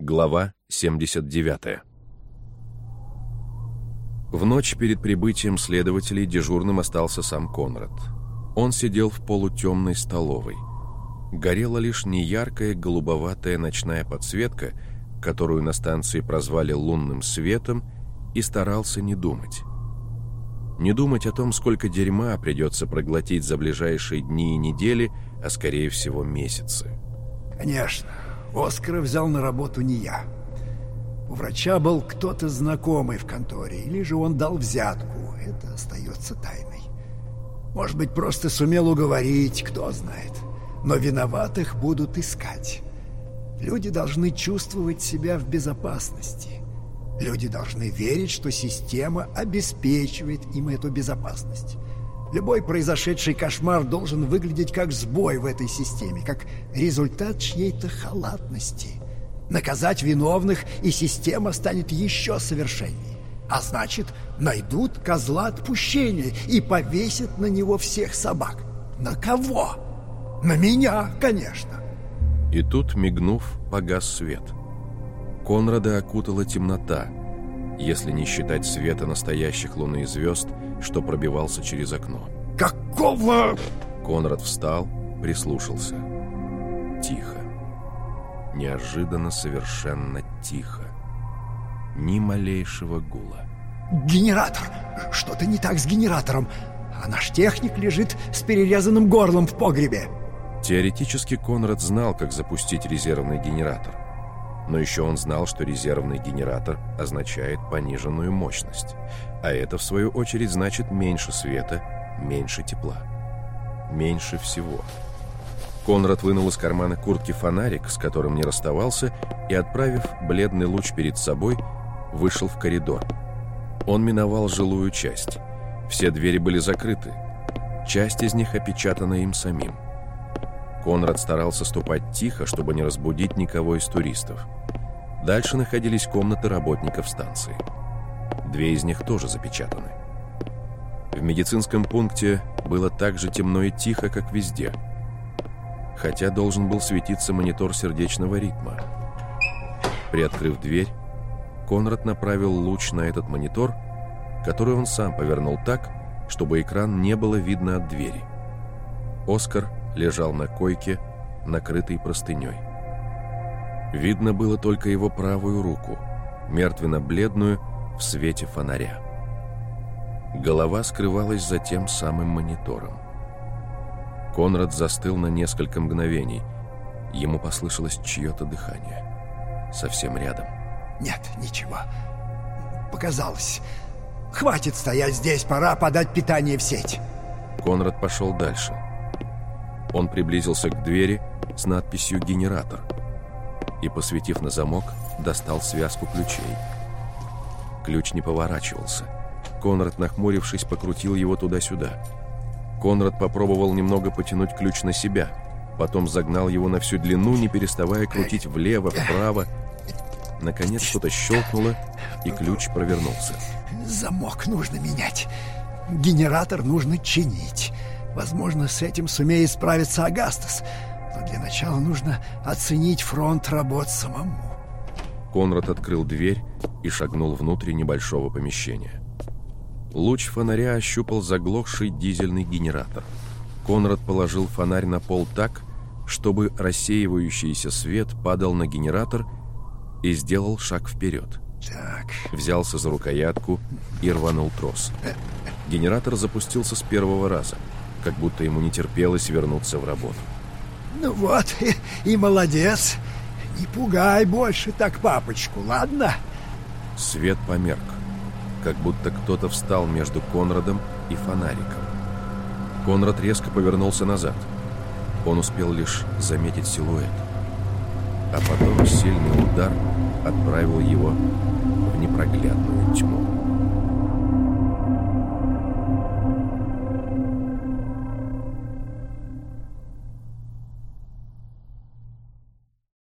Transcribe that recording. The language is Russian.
Глава 79 В ночь перед прибытием следователей дежурным остался сам Конрад. Он сидел в полутемной столовой. Горела лишь неяркая голубоватая ночная подсветка, которую на станции прозвали лунным светом, и старался не думать. Не думать о том, сколько дерьма придется проглотить за ближайшие дни и недели, а скорее всего месяцы. Конечно, Оскара взял на работу не я. У врача был кто-то знакомый в конторе, или же он дал взятку. Это остается тайной. Может быть, просто сумел уговорить, кто знает. Но виноватых будут искать. Люди должны чувствовать себя в безопасности. Люди должны верить, что система обеспечивает им эту безопасность. Любой произошедший кошмар должен выглядеть как сбой в этой системе, как результат чьей-то халатности. Наказать виновных, и система станет еще совершенней. А значит, найдут козла отпущения и повесят на него всех собак. На кого? На меня, конечно. И тут, мигнув, погас свет. Конрада окутала темнота, если не считать света настоящих луны и звезд, что пробивался через окно. «Какого...» Конрад встал, прислушался. Тихо. Неожиданно совершенно тихо. Ни малейшего гула. «Генератор! Что-то не так с генератором, а наш техник лежит с перерезанным горлом в погребе!» Теоретически Конрад знал, как запустить резервный генератор но еще он знал, что резервный генератор означает пониженную мощность, а это, в свою очередь, значит меньше света, меньше тепла. Меньше всего. Конрад вынул из кармана куртки фонарик, с которым не расставался, и, отправив бледный луч перед собой, вышел в коридор. Он миновал жилую часть. Все двери были закрыты. Часть из них опечатана им самим. Конрад старался ступать тихо, чтобы не разбудить никого из туристов. Дальше находились комнаты работников станции. Две из них тоже запечатаны. В медицинском пункте было так же темно и тихо, как везде. Хотя должен был светиться монитор сердечного ритма. Приоткрыв дверь, Конрад направил луч на этот монитор, который он сам повернул так, чтобы экран не было видно от двери. Оскар лежал на койке, накрытый простыней. Видно было только его правую руку, мертвенно-бледную в свете фонаря. Голова скрывалась за тем самым монитором. Конрад застыл на несколько мгновений. Ему послышалось чье-то дыхание. Совсем рядом. «Нет, ничего. Показалось. Хватит стоять здесь, пора подать питание в сеть». Конрад пошел дальше. Он приблизился к двери с надписью «Генератор» и, посветив на замок, достал связку ключей. Ключ не поворачивался. Конрад, нахмурившись, покрутил его туда-сюда. Конрад попробовал немного потянуть ключ на себя, потом загнал его на всю длину, не переставая крутить влево, вправо. Наконец что-то щелкнуло, и ключ провернулся. «Замок нужно менять. Генератор нужно чинить». Возможно, с этим сумеет справиться Агастас. Но для начала нужно оценить фронт работ самому. Конрад открыл дверь и шагнул внутрь небольшого помещения. Луч фонаря ощупал заглохший дизельный генератор. Конрад положил фонарь на пол так, чтобы рассеивающийся свет падал на генератор и сделал шаг вперед. Так. Взялся за рукоятку и рванул трос. Генератор запустился с первого раза – как будто ему не терпелось вернуться в работу. «Ну вот, и, и молодец. Не пугай больше так папочку, ладно?» Свет померк, как будто кто-то встал между Конрадом и фонариком. Конрад резко повернулся назад. Он успел лишь заметить силуэт. А потом сильный удар отправил его